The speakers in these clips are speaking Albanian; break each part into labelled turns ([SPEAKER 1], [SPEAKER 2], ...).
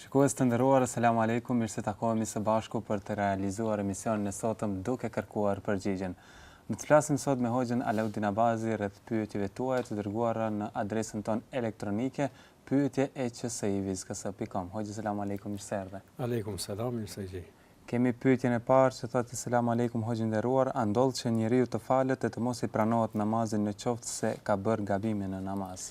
[SPEAKER 1] Shikues të nderuar selam alejkum mirë se takohemi së bashku për të realizuar emisionin e sotëm duke kërkuar përgjigjen. Do të flasim sot me hoxhën Alaudin Abazi rreth pyetjeve tuaja të dërguara në adresën tonë elektronike pyetje et cë së i vizkës pikë kom. Hoxhë selam alejkum mirë se erdhe.
[SPEAKER 2] Alejkum selam mirë se ju gjej.
[SPEAKER 1] Kemi pyetjen e parë që thotë selam alejkum hoxhë i nderuar a ndodh që njeriu të falet e të mos i pranohet namazin në qoftë se ka bërë gabime në namaz.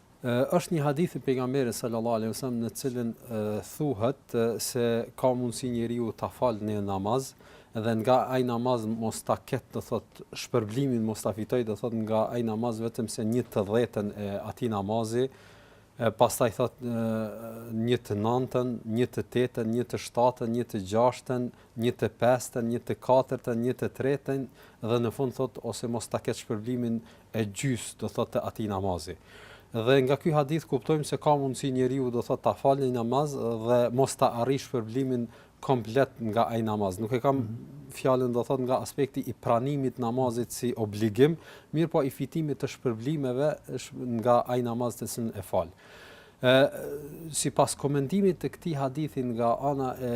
[SPEAKER 2] Është një hadith i Pejgamberit sallallahu alejhi wasallam në të cilin thuhet se ka mundësi njeriu ta falë një namaz dhe nga ai namaz mos ta ketë do thot shpërblimin mos ta fitojë do thot nga ai namaz vetëm se një të dhjetën e atij namazi e pastaj thot një të nëntën, një të tetën, një të shtatën, një të gjashtën, një të pestën, një të katërtën, një të tretën dhe në fund thot ose mos ta ketë shpërblimin e gjys do thotë atij namazi. Dhe nga ky hadith kuptojmë se ka mundësi njeriu do thotë ta falë një namaz dhe mos ta arrijë shpërblimin komplet nga ai namaz. Nuk e kam mm -hmm fjalën do thot nga aspekti i pranimit namazit si obligim, mirëpo i fitimit të shpërblimeve nga ai namaz të cilin e fal. E, sipas komentimit të këtij hadithi nga ana e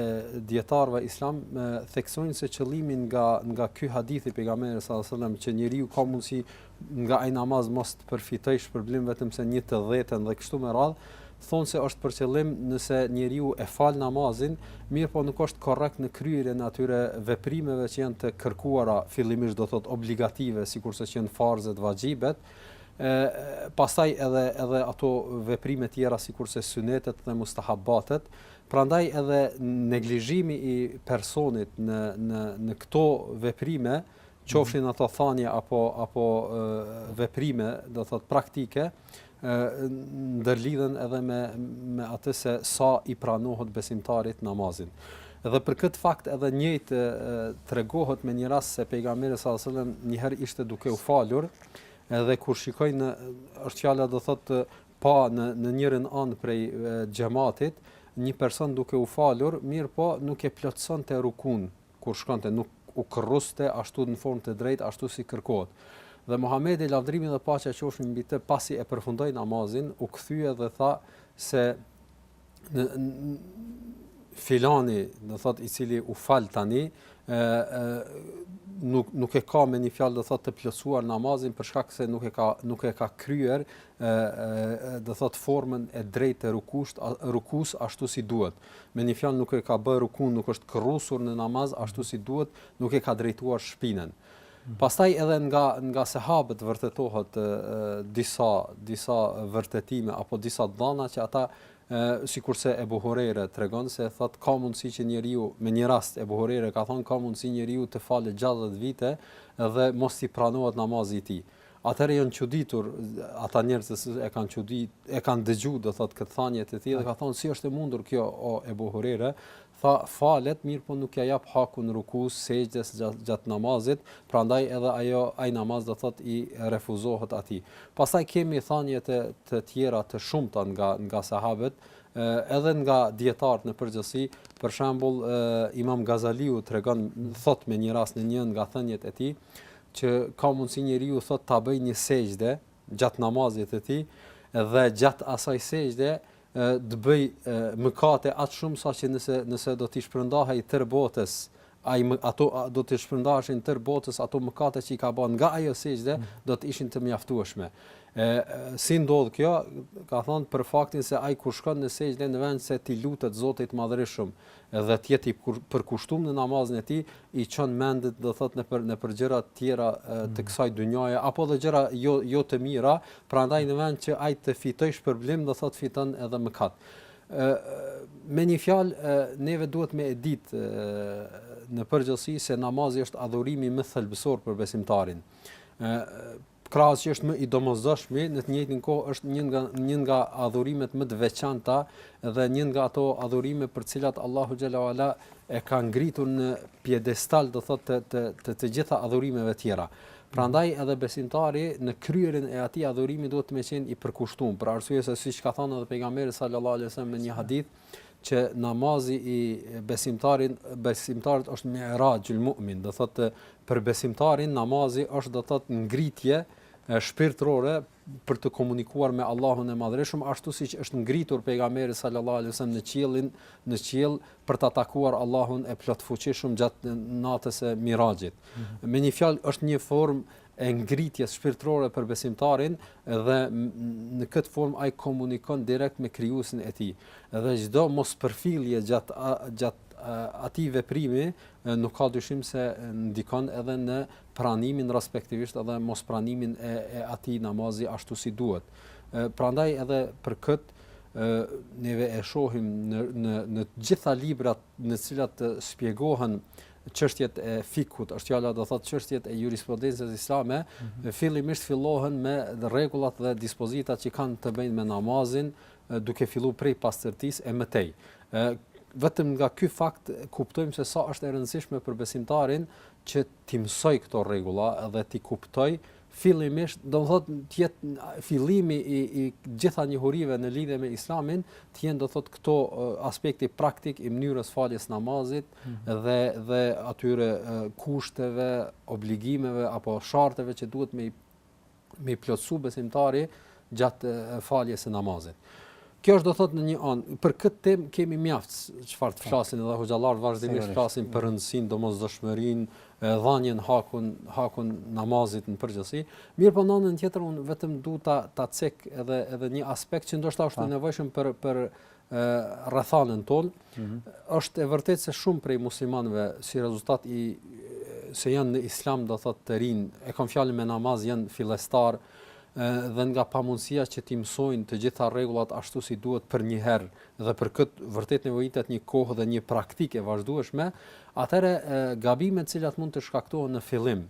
[SPEAKER 2] dijetarëve islam, theksojnë se qëllimi nga nga ky hadith i pejgamberit sallallahu alajhi wasallam që njeriu ka mundësi nga ai namaz mos të përfitojë shpërblim vetëm se një të dhjetën dhe kështu me radhë, thonë se është për qëllim nëse njeriu e fal namazin, mirëpo nuk është korrekt në kryerjen e atyre veprimeve që janë të kërkuara, fillimisht do thotë obligative, sikurse që janë farzet, vaxhibet, E pastaj edhe edhe ato veprime tjera sikurse synetet dhe mustahabatet, prandaj edhe neglizhimi i personit në në në këto veprime, mhm. qofshin ato thënie apo apo e, veprime, do thot praktike, e, ndërlidhen edhe me me atë se sa i pranohet besimtarit namazin. Dhe për këtë fakt edhe njëjtë tregohet me një rast se pejgamberi sallallahu alajhi wasallam një herë ishte duke u falur dhe kur shikoi në është fjala do thotë pa në në njërin anë prej xhematit një person duke u falur, mirëpo nuk e plotësonte rukun kur shkonte, nuk u kërruste ashtu në formë të drejtë ashtu si kërkohet. Dhe Muhamedi lavdrimi dhe paqja qofshin mbi të pasi e përfundoi namazin, u kthye dhe tha se në filani, do thot i cili u fal tani, ë nuk nuk e ka me një fjalë do thot të plotësuar namazin për shkak se nuk e ka nuk e ka kryer ë do thot formën e drejtë të rukus rukus ashtu si duhet me një fjalë nuk e ka bërë rukun nuk është kërrusur në namaz ashtu si duhet nuk e ka drejtuar shpinën Pastaj edhe nga nga sehabët vërtetohet disa disa vërtetime apo disa të dhëna që ata sikurse Ebu Hurejre tregon se thot ka mundësi që njeriu me një rast Ebu Hurejre ka thon ka mundësi njeriu të falë 60 vite dhe mos t'i pranohet namazi i tij. Atëherë janë çuditur ata njerëz që e kanë çudi, e kanë dëgju, do thot këtë thanje të tij dhe ka thon si është e mundur kjo o Ebu Hurejre, Tha, falet, mirëpo nuk ia jap hakun rukusë, sexhdes, gjatë namazit, prandaj edhe ajo, ai namaz, do të thotë, i refuzohet atij. Pastaj kemi thënie të tjera të shumta nga nga sahabët, edhe nga dijetarët në përgjithësi, për shembull, Imam Gazaliu tregon, thotë me një rast në një nga thëniet e tij, që ka mundësi njeriu, thotë, ta bëjë një sexhde gjatë namazit të tij dhe gjatë asaj sexhde të bëjë mëkate aq shumë saqë nëse nëse do t'i shpërndahej tërë botës ai ato do të shpërndaheshin tërë botës ato mëkate që i ka bërë nga ajo sexhde mm. do të ishin të mjaftueshme. Ë si ndodh kjo? Ka thënë për faktin se ai kur shkon në sexhde në vend se t'i lutet Zotit të madhërishëm, dhe të jetë i përkushtum në namazin e tij, i çon mendtë, do të thotë nëpër nëpër gjëra të tjera të kësaj dynjaje apo edhe gjëra jo jo të mira, prandaj në vend që ai të fitojë shpërblim, do të thotë fiton edhe mëkat. Ë me një fjalë neve duhet me e ditë në përgjithësi se namazi është adhurimi më thelbësor për besimtarin. Ë krahas që është më i domosdoshmi, në të njëjtin kohë është një nga një nga adhurimet më të veçanta dhe një nga ato adhurime për të cilat Allahu xhel-le ve ala e ka ngritur në piedestal, do thotë të të të, të gjitha adhurimeve të tjera. Prandaj edhe besimtari në kryerjen e atij adhurimi duhet me qenë i përkushtum, për arsye se siç ka thënë edhe pejgamberi sallallahu alajhi wasallam në një hadith, që namazi i besimtarit besimtarit është mi'raxhul mu'min, do thotë për besimtarin namazi është do thotë ngritje shpirtërore për të komunikuar me Allahun e Madhërishëm, ashtu siç është ngritur pejgamberi sallallahu alajhi wasallam në qiellin, në qiell për ta takuar Allahun e plotfuqishëm gjatë natës së Miraxhit. Mm -hmm. Me një fjalë është një formë e ngritjes shpirtërore për besimtarin dhe në këtë formë ai komunikon direkt me krijuesin e tij. Dhe çdo mospërfillje gjat gjat atij veprimi nuk ka dyshim se ndikon edhe në pranimin respektivisht edhe mospranimin e, e atij namazi ashtu si duhet. Prandaj edhe për këtë neve e shohim në në në të gjitha librat në të cilat shpjegohen çështjet e fikut, është fjala do thotë çështjet e jurisprudencës islame, fillimisht fillohen me rregullat dhe dispozitat që kanë të bëjnë me namazin, duke filluar prej pastërtisë e më tej. Ë vetëm nga ky fakt kuptojmë se sa është e rëndësishme për besimtarin që t'i mësojë këto rregulla dhe t'i kuptojë fillimisht, do të thotë të jetë fillimi i i gjitha njohurive në lidhje me Islamin, të jenë do të thotë këto aspekti praktik i mënyrës së faljes së namazit mm -hmm. dhe dhe atyre kushteve, obligimeve apo sharteve që duhet me i plotësu besimtari gjatë faljes së namazit. Kjo është do thotë në një anë, për këtë temë kemi mjaft çfarë të flasim edhe hoxhallarët vazhdimisht flasin për rëndësinë, domosdoshmërinë, dhënien hakun, hakun namazit në përgjithësi. Mirëpo n'anën tjetër unë vetëm du ta ta cek edhe edhe një aspekt që ndoshta është i nevojshëm për për rrethanën tonë. Mm -hmm. Është e vërtetë se shumë prej muslimanëve si rezultat i se janë në islam do thotë të rinj, e kam fjalën me namaz janë fillestarë, dhe nga pamundësia që t'i mësojnë të gjitha rregullat ashtu si duhet përnjëherë dhe për këtë vërtet nevojitet një kohë dhe një praktikë e vazhdueshme, atëherë gabimet të cilat mund të shkaktohen në fillim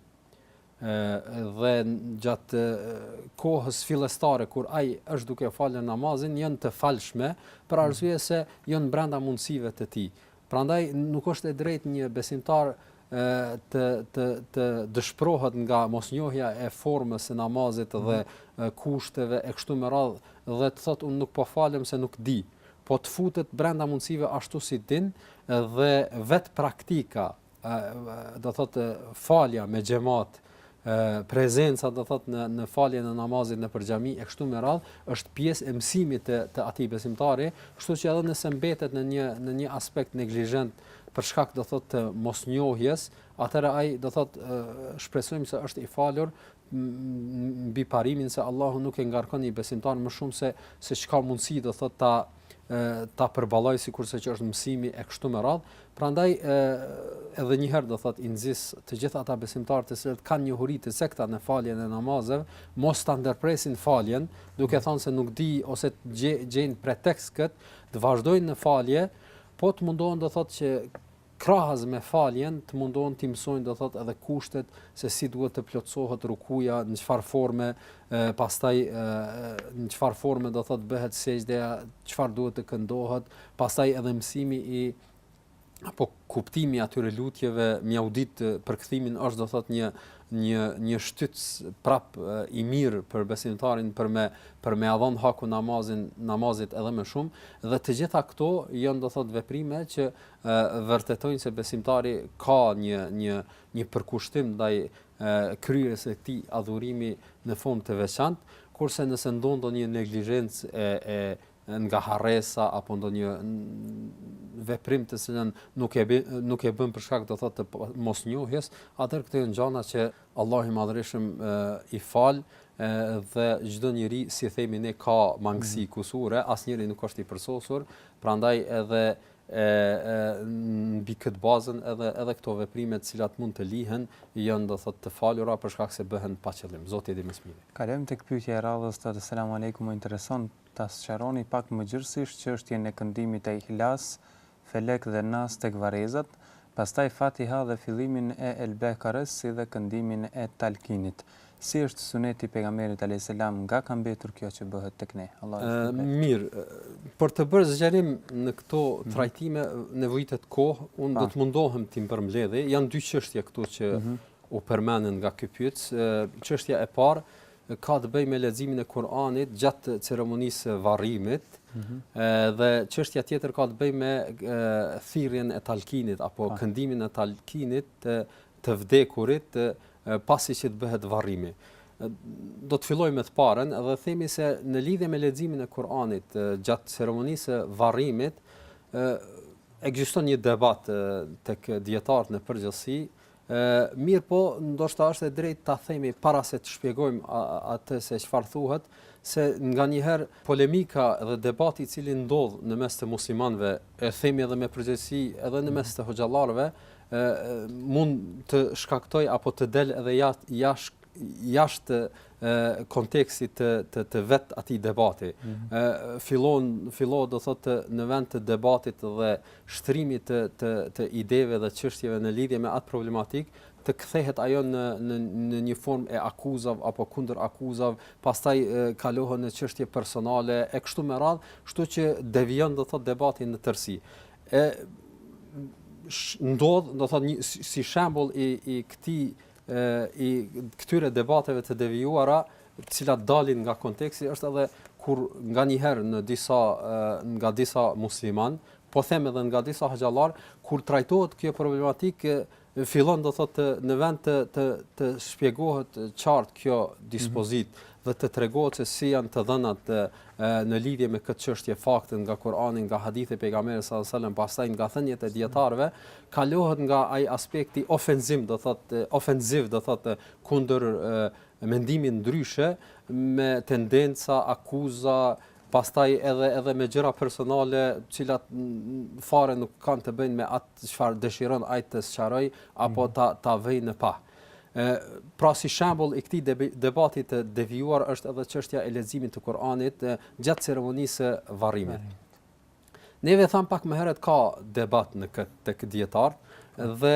[SPEAKER 2] dhe gjatë kohës fillestare kur ai është duke falë namazin janë të falshme për arsye se janë brenda mundësive të tij. Prandaj nuk është e drejtë një besimtar të të të dëshpërohet nga mosnjohja e formës së namazit dhe mhm. kushteve e kështu me radhë dhe të thotë unë nuk po falem se nuk di. Po të futet brenda mundësive ashtu si din dhe vetë praktika do të thotë falja me xhamat, prezenca do të thotë në në faljen e namazit nëpër xhami e kështu me radhë, është pjesë e mësimit të të atij besimtari, kështu që edhe nëse mbetet në një në një aspekt neglizhent për shkak do të thotë të mosnjohjes, atëherë ai do thotë shpresojmë se është i falur mbi parimin se Allahu nuk e ngarkon një besimtar më shumë se se çka mundsi do thotë ta ta përballojë sikurse që është mësimi e kështu me radhë. Prandaj ë edhe një herë do thotë i nxis të gjithë ata besimtarë të cilët kanë njohuri të cekta në faljen e namazeve, mos ta ndërpresin faljen, duke mm. thënë se nuk di ose t'gjejnë pretekst kët, të vazhdojnë në falje, po të mundohen do thot që Krahas me faljen të mundohen t'i mësojnë do thotë edhe kushtet se si duhet të plotësohet rukuja, në çfarë forme, pastaj në çfarë forme do thotë bëhet sexhdja, çfarë duhet të këndohet, pastaj edhe mësimi i apo kuptimi i atyre lutjeve, mjaudit përkthimin është do thotë një një një shtytës prap i mirë për besimtarin për me për me ia dhon hakun namazin namazit edhe më shumë dhe të gjitha këto janë do thotë veprime që vërtetojnë se besimtari ka një një një përkushtim ndaj kryerjes së këtij adhurimi në formë të veçantë, kurse nëse ndodh ndonjë neglizhencë e nga harresa apo ndonjë veprim të cilën nuk e nuk e bën për shkak do thotë të mosnjohjes, atëherë këto janë gjëra që Allahu i Madhërisëm i fal dhe çdo njeri si themi ne ka mangësi mm. kusure, asnjëri nuk është i përsosur, prandaj edhe e mbi këtë bazën edhe edhe këto veprime të cilat mund të lihen janë do thotë të falura për shkak se bëhen pa qëllim. Zoti e di më së miri.
[SPEAKER 1] Kalojmë tek pyetja e radhës thotë Es Selamu Alejkum më intereson ta sqaroni pak më gjërësisht çështjen e këndimit të Ihlas, Felek dhe Nas tek varrezat, pastaj Fatiha dhe fillimin e El Bekares si dhe këndimin e Talkinit. Si është suneti i pejgamberit alejhi selam nga ka mbetur kjo që bëhet tek ne
[SPEAKER 2] Allahu ju shpërbleftë. Mirë, për të bërë zgjerim në këto mhm. trajtime nevojitet kohë, unë do të mundohem t'i përmbledh. Janë dy çështje këtu që mhm. u përmendën nga ky pyetës. Çështja e parë ka të bëjë me leximin e Kuranit gjatë ceremonisë së varrimit. Mhm. Dhe çështja tjetër ka të bëjë me thirrjen e talkinit apo këndimin e talkinit të vdekurit pasi që të bëhet varrimi. Do të fillojmë me të parën dhe themi se në lidhje me leximin e Kur'anit gjatë ceremonisë së varrimit ekziston një debat tek dietarët në përgjithësi, ë mirëpo ndoshta është e drejtë ta themi para se të shpjegojmë atë se çfarë thuhet se nganjëherë polemika dhe debati i cili ndodh në mes të muslimanëve e themi edhe me përgjegjësi edhe në mes të hoxhallarëve mund të shkaktojë apo të del edhe jashtë jashtë kontekstit të të të vetë atij debati. Ëh mm -hmm. fillon fillohet do thotë në vend të debatit dhe shtrimit të të të ideve dhe çështjeve në lidhje me atë problematikë, të kthehet ajo në në në një formë e akuzave apo kundërakuzave, pastaj kalohet në çështje personale e kështu me radhë, kështu që devijon do thotë debati në tërësi. e ndodh, do thotë si shembull i i këtij i këtyre debateve të devijuara, të cilat dalin nga konteksti është edhe kur nganjëherë në disa nga disa muslimanë, po them edhe nga disa hoxhallarë, kur trajtohet kjo problematikë fillon do thotë të në vend të të të shpjegohet qartë kjo mhm. dispozitë mm -hmm. dhe të tregohet se si janë të dhënat e, në lidhje me këtë çështje fakte nga Kurani, nga hadithet e pejgamberit sallallahu alajhi wasallam, pastaj nga thëniet e dietarëve, kalohet në atë aspektin ofenziv, do thotë ofenziv, do thotë kundër mendimit ndryshe me tendenca, akuza, e, pastaj edhe edhe me gjëra personale, të cilat fare nuk kanë të bëjnë me atë çfarë dëshiron ai të sqarojë apo mhm. ta ta vëjë në pah. Ë pra si shembull i këtij debati të devijuar është edhe çështja e leximit të Kuranit gjatë ceremonisë së varrimit. Neve tham pak më herët ka debat në këtë tek dijetarët dhe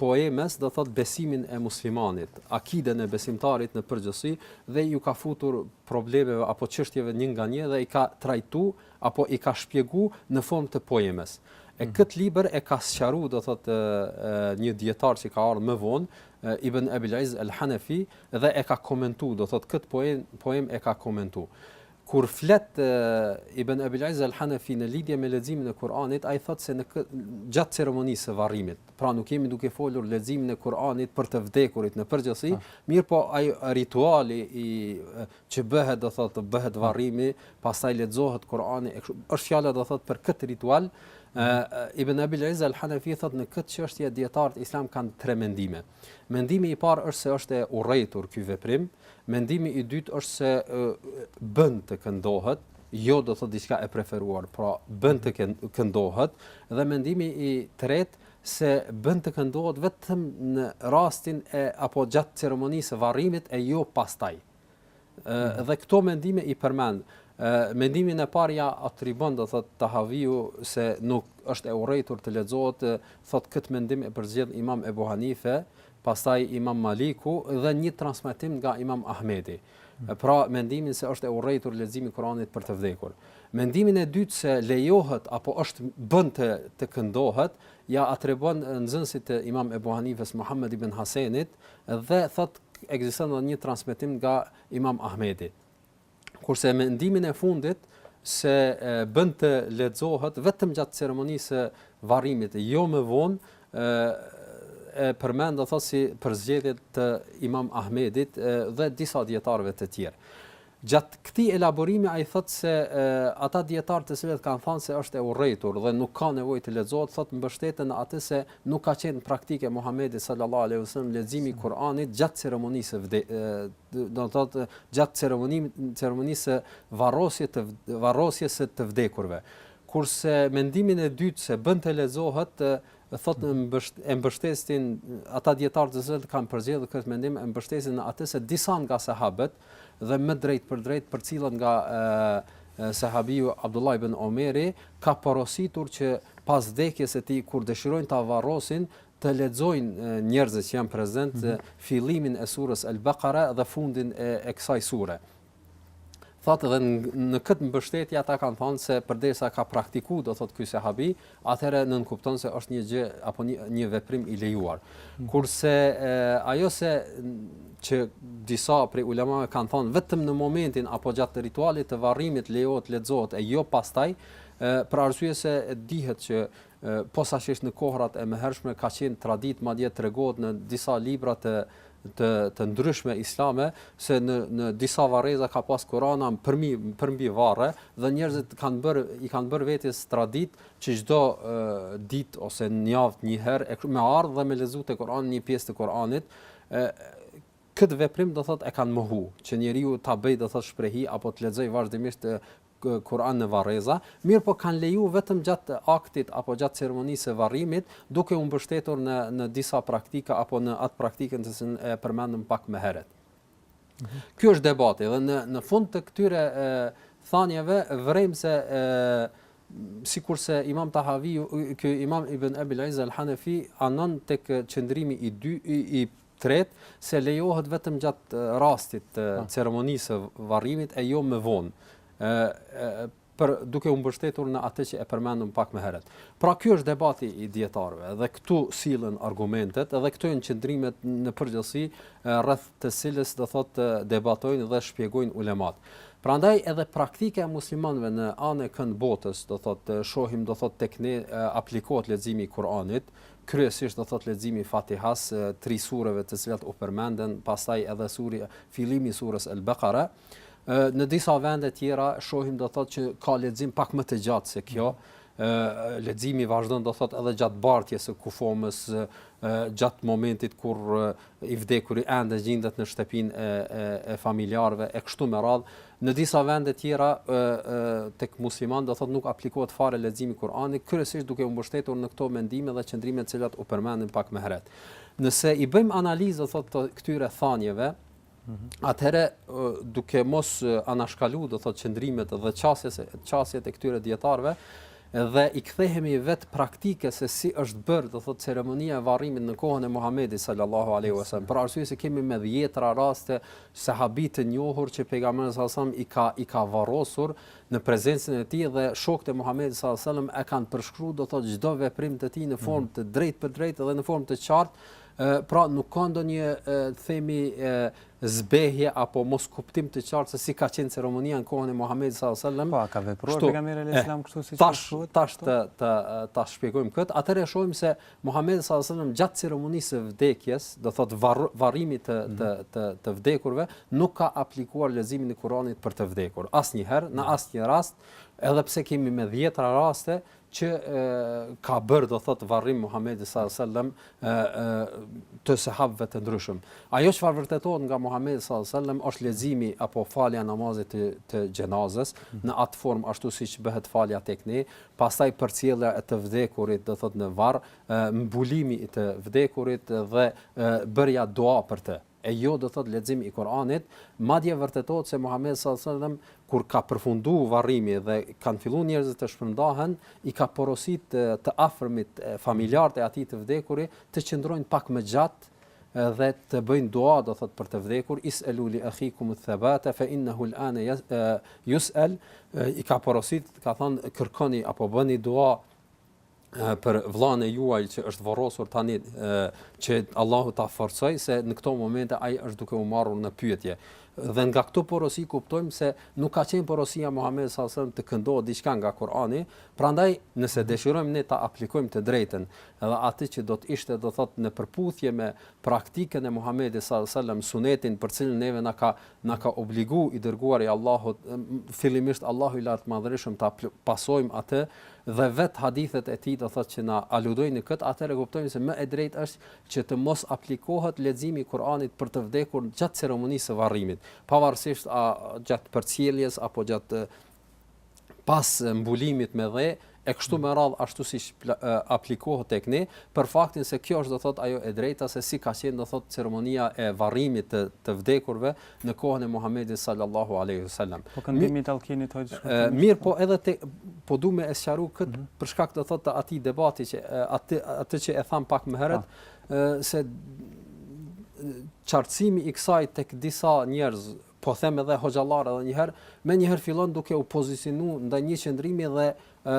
[SPEAKER 2] poemës, do të thotë besimin e muslimanit, akiden e besimtarit në përgjithësi dhe ju ka futur problemeve apo çështjeve një nga një dhe i ka trajtu apo i ka shpjegu në formë të poemës. E mhm. këtë libër e ka sqaru do të thotë një dijetar që ka ardhë më vonë, Ibn Ebil Izz el Hanefi dhe e ka komentu, do të thotë këtë poemë, poemë e ka komentu. Kur flet Ibn Abil Izz al-Hanafi në lidhje me leximin e Kur'anit, ai thotë se në gjatë ceremonisë së varrimit, pra nuk jemi duke folur leximin e Kur'anit për të vdekurit në përgjithësi, ah. mirëpo ai rituali i që bëhet, do thotë, bëhet ah. varrimi, pastaj lexohet Kur'ani, është fjala do thotë për këtë ritual. Uh, Ibn Abil Izz al-Hanafi thotë në këtë çështje dietarët islam kanë tre mendime. Mendimi i parë është se është e urrejtur ky veprim, mendimi i dytë është se bën të këndohet, jo do thotë diçka e preferuar, pra bën të këndohet dhe mendimi i tretë se bën të këndohet vetëm në rastin e apo gjatë ceremonisë së varrimit e jo pastaj. Ë dhe këto mendime i përmend. Ë mendimin e parë ja atribon do thot Tahaviu se nuk është e urrejtur të lexohet thot kët mendim e përzgjedh Imam Ebu Hanife, pastaj Imam Maliku dhe një transmetim nga Imam Ahmedi. Mm. Pra mendimin se është e urrejtur leximi i Kuranit për të vdekur. Mendimin e dytë se lejohet apo është bën të të këndohet, ja atribon nxënësit të Imam Ebu Hanifes Muhammed ibn Hasenit, Dhe thotë ekziston edhe një transmetim nga Imam Ahmedi. Kurse mendimin e fundit se bën të lexohet vetëm gjatë ceremonisë së varrimit, jo më vonë, e përmend do thotë si përzgjedhje të Imam Ahmedit dhe disa dijetarëve të tjerë. Gjatë këtij elaborimi ai thotë se ata dijetarë të cilët kanë thënë se është e urrejtur dhe nuk ka nevojë të lexohet thotë mbështeten në atë se nuk ka qenë praktikë e Muhamedit sallallahu alejhi ve selem leximi i Kuranit gjatë ceremonisë së vde, do të thotë gjatë ceremonimit ceremonisë së varrosjes të varrosjes së të vdekurve. Kurse mendimin e dytë se bën të lexohet thotë e mbështesin ata dijetarë të cilët kanë përzgjedhur këtë mendim e mbështesin në atë se disa nga sahabët dhe më drejtpërdrejt përcillen nga sahabiu Abdullah ibn Omeri ka porositur që pas vdekjes së tij kur dëshirojnë ta varrosin të lexojnë njerëzit që janë prezentë mhm. fillimin e surës Al-Baqara dhe fundin e, e kësaj sure. Thotë dhe në këtë mbështetje ata kanë thënë se përderisa ka praktiku, do thotë ky sahabi, atëherë nënkupton se është një gjë apo një një veprim i lejuar. Mm. Kurse e, ajo se që disa prej ulemave kanë thënë vetëm në momentin apo gjatë ritualit të varrimit lejohet lexohet e jo pastaj, për arsye se dihet që posaçërisht në kohërat e mëhershme ka qenë traditë madje tregohet në disa libra të të të ndryshme islame se në në disa varreza ka pas Kur'ana përmi përmbi varre dhe njerëzit kanë bër i kanë bër vetes traditë që çdo ditë ose në javë një herë e me ardh dhe me lexu të Kur'anit një pjesë të Kur'anit këtë veprim do thot e kanë mohu që njeriu ta bëj do thot shprehi apo të lexoj vazhdimisht Kur'an në varreza, mirëpo kanë leju vetëm gjatë aktit apo gjatë ceremonisë së varrimit, duke u mbështetur në në disa praktika apo në atë praktikën të cilën e përmendëm pak më herët. Ky është debati dhe në në fund të këtyre e, thanjeve vrejmë se e, sikurse Imam Tahaviu ky Imam Ibn Abi al-Izz al-Hanafi anon tek qëndrimi i, i, i tretë, se lejohet vetëm gjatë rastit të ceremonisë së varrimit e jo më vonë. ë për duke u mbështetur në atë që e përmendëm pak më herët. Pra ky është debati i dietarëve dhe këtu sillen argumentet dhe këto janë qëndrimet në përgjithësi rreth të cilës do thotë debatojnë dhe shpjegojnë ulemat. Prandaj edhe praktika e muslimanëve në anë e kënd botës, do thotë shohim do thotë tek ne aplikohet leximi i Kuranit, Kryesisht do thotë leximi i Fatihas, tri sureve të cilat u përmendën, pastaj edhe suri, fillimi i surës El-Bekare. Në disa vende tjera shohim do thotë që ka lexim pak më të gjatë se kjo. Mm leximi vazhdon do thot edhe gjatë bartjes së kufomës gjatë momentit kur i vdekuri ende gjindet në shtëpinë e e e familjarëve e kështu me radhë në disa vende tjera e e tek musliman do thotë nuk aplikohet fare leximi i Kuranit kryesisht duke u mbështetur në këto mendime dhe qëndrime të cilat u përmendën pak më herët nëse i bëjmë analizë do thotë të këtyre thanjeve mhm. Atëherë duke mos anashkalu do thotë qëndrimet dhe qasjet qasjet e këtyre dietarëve Dhe i kthehemi vetë praktikës se si është bërë, do thotë, ceremonia e varrimit në kohën e Muhamedit sallallahu alejhi ve sellem, për arsye se kemi me dhjetra raste sahabë të njohur që pejgamberi sallallahu alejhi ve sellem i ka i ka varrosur në prezencën e tij dhe shokët e Muhamedit sallallahu alejhi ve sellem e kanë përshkruar, do thotë, çdo veprim të tij në mhm. formë të drejtpërdrejtë dhe në formë të qartë, pra nuk ka ndonjë themi zbehje apo moskuptim të qartë se si ka qenë ceremonia në kohën e Muhamedit sallallahu alejhi ve selem.
[SPEAKER 1] Po, a ka vepruar pejgamberi alejhi eh, selam kështu siç
[SPEAKER 2] tash, thuhet? Tash të të ta shpjegojmë këtë. Atëherë shohim se Muhamedi sallallahu alejhi ve selem gjatë ceremonisë së vdekjes, do thotë var, varrimit të, mhm. të të të vdekurve, nuk ka aplikuar leximin e Kuranit për të vdekur. Asnjëherë, në mhm. asnjë rast, edhe pse kemi me dhjetra raste që ka bërë do thot varrim Muhamedi sallallahu alejhi ve selem ë të sahabëve të ndryshëm. Ajo çfarë vërtetohet nga Muhamedi sallallahu alejhi ve selem është leximi apo falja e namazit të, të xhenazës në atë formë ashtu siç bëhet falja tek ne, pastaj përcjellja e të vdekurit do thot në varr, mbulimi i të vdekurit dhe bërja dua për të. e jo do thotë lexim i Kur'anit, madje vërtetohet se Muhamedi sallallahu alejhi ve selem kur ka përfundu varrimi dhe kanë filluar njerëzit të shpërndahen, i ka porosit të, të afërmit familjarët e atij të vdekuri të qëndrojnë pak më gjatë dhe të bëjnë dua do thot për të vdekur iselu li ehikum thebate fe innehu el ane jus'el i ka porosit ka thanë kërkoni apo bëni dua për vllanë e juaj që është vorrosur tani që Allahu ta forcoj se në këto momente ai është duke u marrur në pyetje. Dhe nga këto porosi kuptojmë se nuk ka qenë porosia e Muhamedit sallallahu alajhi wasallam të këndohet diçka nga Kur'ani, prandaj nëse dëshirojmë ne ta aplikojmë të drejtën, edhe atë që do të ishte do thotë në përputhje me praktikën e Muhamedit sallallahu alajhi wasallam, sunetin për cilën neve na ka na ka obligu i Dërguari i Allahut, fillimisht Allahu i Lartmadhërishëm ta pasojmë atë dhe vet hadithet e tij do thotë që na aludojnë në këtë, atëherë kuptojmë se më e drejtë është që të mos aplikohet leximi i Kur'anit për të vdekur gjatë ceremonisë së varrimit, pavarësisht a gjatë përcjelljes apo gjatë pas mbulimit me dhe e kështu me radh ashtu siç aplikohet tek ne për faktin se kjo është do thot ajo e drejta se si ka qenë do thot ceremonia e varrimit të të vdekurve në kohën e Muhamedit sallallahu alejhi ve selem.
[SPEAKER 1] Po këndimi i talkinit hoxhë i nderuar.
[SPEAKER 2] Mirë, po edhe te po du me e sqaru kët mm -hmm. për shkak do thot të atij debati që atë atë që e tham pak më herët po. se qartësimi i kësaj tek disa njerëz po them edhe hoxhallarë edhe një herë, menjëherë fillon duke u pozicionu ndaj një qëndrimi dhe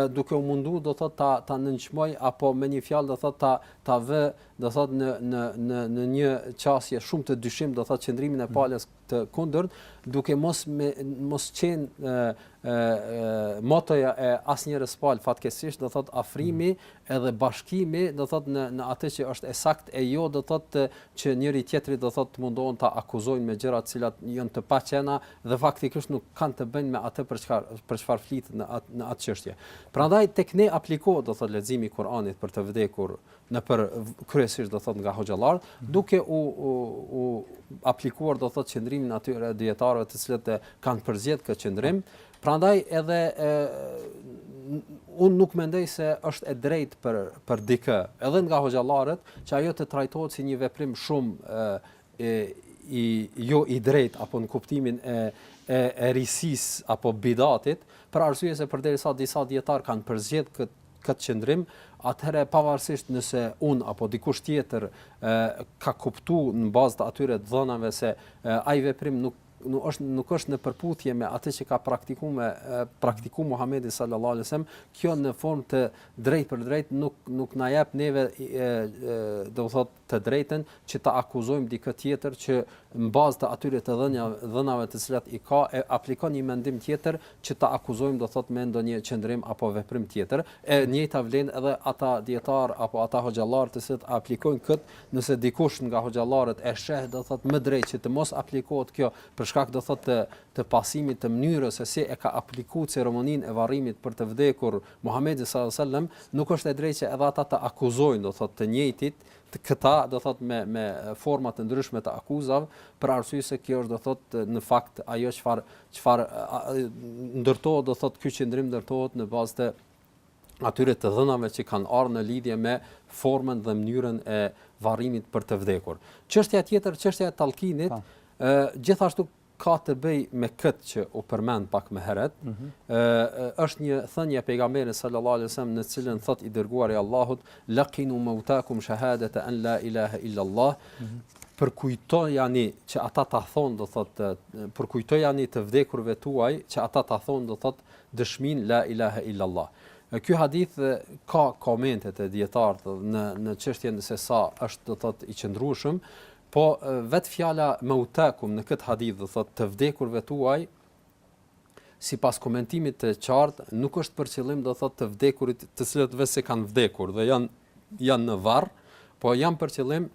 [SPEAKER 2] duke u mundu do thotë ta ta nënçmoj apo me një fjalë do thotë ta ta vë do thotë në në në në një qasje shumë të dyshim do thotë qëndrimin e palës të kundërt duke mos e mos qenë motoja e asnjërës palë fatkeqësisht do thot afrimi edhe bashkimi do thot në në atë që është e saktë e jo do thot të që njëri-tjetrit do thot të mundohen ta akuzojnë me gjëra të cilat janë të paqena dhe faktikisht nuk kanë të bëjnë me atë për çfarë për çfarë flitet në atë në atë çështje. Prandaj tek ne aplikohet do thot leximi i Kur'anit për të vdekur nëpër kryesisht do të thotë nga hoxhallarët, mm -hmm. duke u u u aplikuar do të thotë qendrimin e atyre dijetarëve të cilët e kanë përzgjedh këtë qendrim. Mm -hmm. Prandaj edhe e, unë nuk mendoj se është e drejtë për për dikë, edhe nga hoxhallarët, që ajo të trajtohet si një veprim shumë e, i jo i drejtë apo në kuptimin e e, e risisë apo bidatit, për arsye se përderisa disa dijetarë kanë përzgjedh këtë këtë qëndrim, atëherë pavarësisht nëse unë apo dikush tjetër ë ka kuptuar në bazë të atyre të dhënave se e, ai veprim nuk nuk është nuk është në përputhje me atë që ka praktikuar praktiku Muhamedi sallallahu alajhi wasallam, kjo në formë të drejtpërdrejt nuk nuk na jep neve do të thot të drejtën që të akuzojmë dikë tjetër që në bazë të atyre të dhënave të cilat i ka e aplikon një mendim tjetër që ta akuzojmë do thotë me ndonjë qëndrim apo veprim tjetër e njëjta vlen edhe ata dijetarë apo ata hoxhallarë të cilët aplikojnë këtë nëse dikush nga hoxhallarët e sheh do thotë më drejt që të mos aplikohet kjo për shkak do thotë të të pasimit të mënyrës se si e ka aplikuar ceremoninë e varrimit për të vdekur Muhamedi sallallahu alejhi ve selam nuk është e drejtë që edhe ata të akuzojnë, do të thotë, të njëjtit, këta, do të thotë, me me forma të ndryshme të akuzave, për arsye se kjo është, do të thotë, në fakt ajo çfarë çfarë ndërtohet, do të thotë, ky qendrim ndërtohet në bazë të atyre të dhënave që kanë ardhur në lidhje me formën dhe mënyrën e varrimit për të vdekur. Çështja tjetër, çështja e tallkinit, ë gjithashtu ka të bëjë me këtë që u përmend pak më herët. Ëh, mm -hmm. është një thënie e pejgamberit sallallahu alajhi wasallam në të cilën thot i dërguari i Allahut, "Laqinu mautakum shahadata an la ilaha illa Allah." Mm -hmm. Përkujtojani që ata ta thonë, do thot, përkujtojani të vdekurve tuaj që ata ta thonë, do thot, dëshminë la ilaha illa Allah. Ky hadith ka komentet e dijetarëve në në çështjen se sa është do thot i qëndrueshëm, Po vetë fjala mautakum në këtë hadith do thotë të vdekurve tuaj sipas komentimit të qartë nuk është për qëllim do thotë të vdekurit të cilët veçse kanë vdekur dhe janë janë në varr, po janë për qëllim